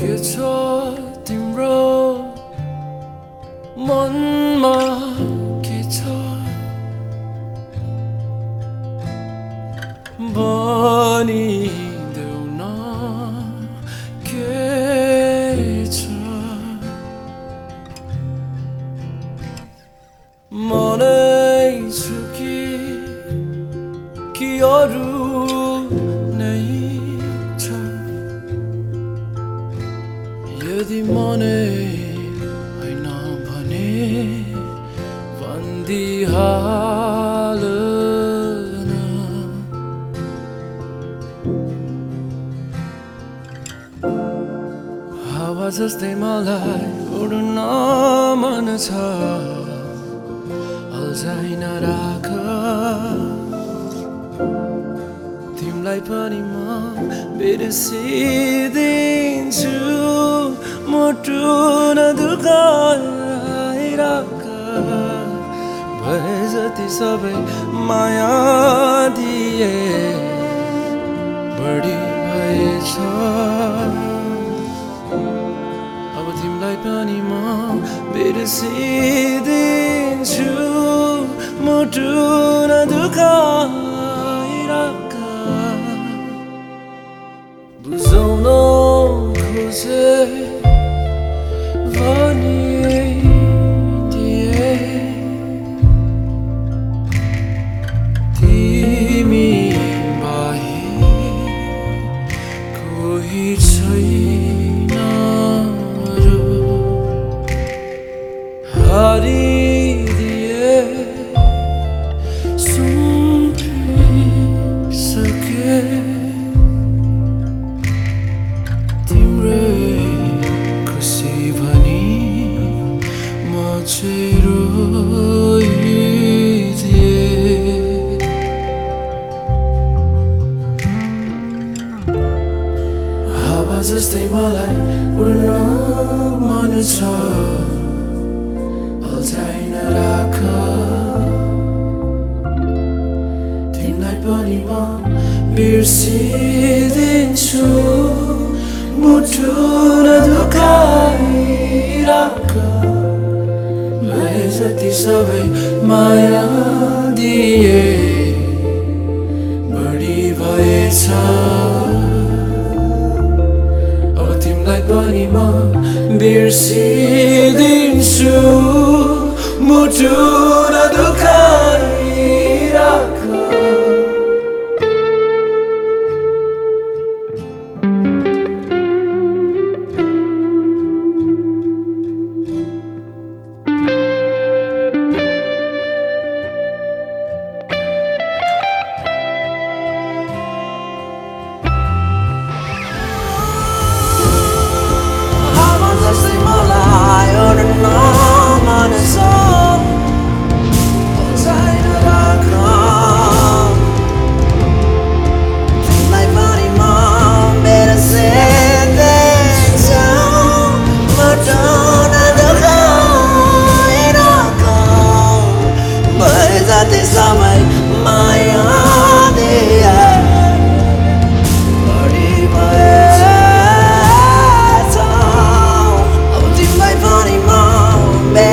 그저 뒷로 먼마 기절 버니도 나 계절 머네 주기 기어루 मनै होइन भने भनिदिइहाल न। हावा जस्तै मलाई उड्न मन छ अल्झाइ नराख तिमीलाई पनि म बिर्सिदिन्छु मुटु नदुखाइराख भए जति सबै माया दिए बढी भएछ। अब तिमीलाई पनि म बिर्सिदिन्छु मुटु नदुखाइराख बुझाउन खोजे हारिदिए सुम्पिसके तिम्रै खुसी भनी म चाहिँ रोइदिए हावा जस्तै मलाई उड्न मन छ अल्झाइ नराख तिमीलाई पनि म बिर्सिदिन्छु मुटु नदुखाइराख भए जति सबै माया दिए बढी भएछ अब तिमीलाई पनि म बिर्सिदिन्छु to